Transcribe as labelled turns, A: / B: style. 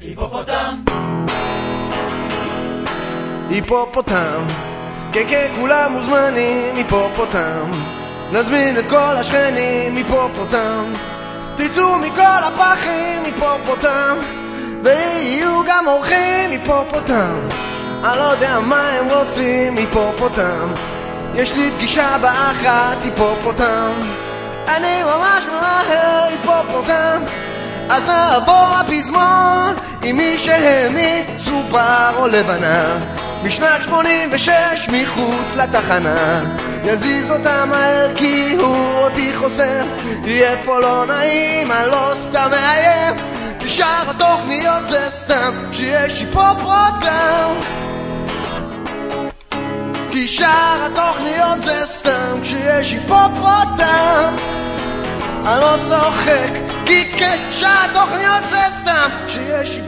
A: היפופוטם!
B: היפופוטם, כן כן כולם מוזמנים, היפופוטם. נזמין את כל השכנים, היפופוטם. תצאו מכל הפחים, היפופוטם. ויהיו גם אורחים, היפופוטם. אני לא יודע מה הם רוצים, היפופוטם. יש לי פגישה באחת, היפופוטם. אני ממש ממהר, היפופוטם. אז נעבור לפזמון עם מי שהעמיד צובר או לבנה משנת 86 מחוץ לתחנה. יזיז אותה מהר כי הוא אותי חוסר יהיה פה לא נעים, אני לא סתם מאיים. כי שאר התוכניות זה סתם כשיש היפופוטם כי שאר התוכניות זה סתם כשיש היפופוטם אני לא צוחק כי כן, שאר התוכניות זה סתם כשיש היפופוטם